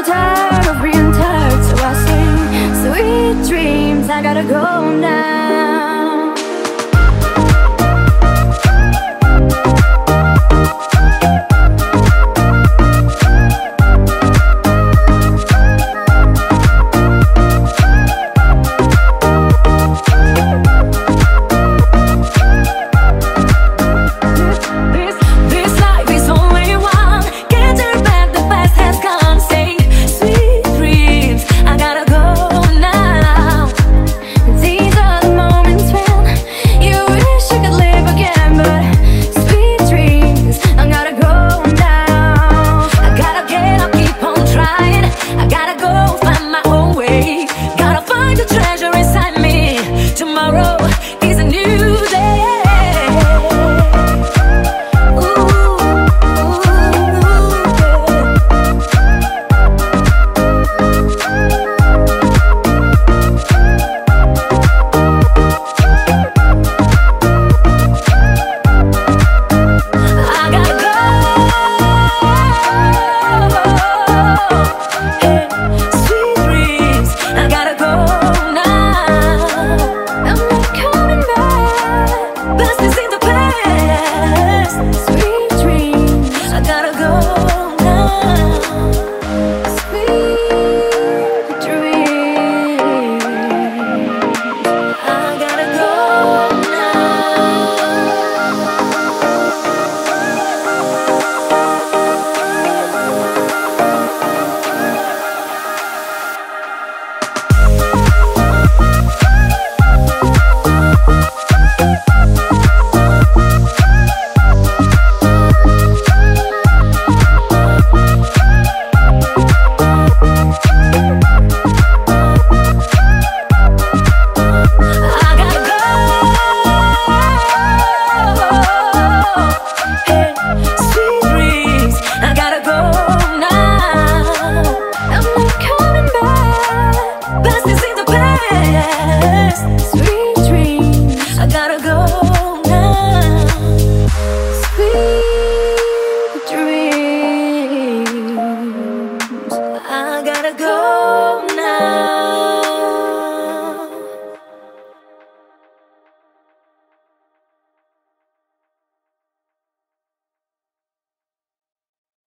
So tired of being tired So I sing sweet dreams. I gotta go now I gotta go now.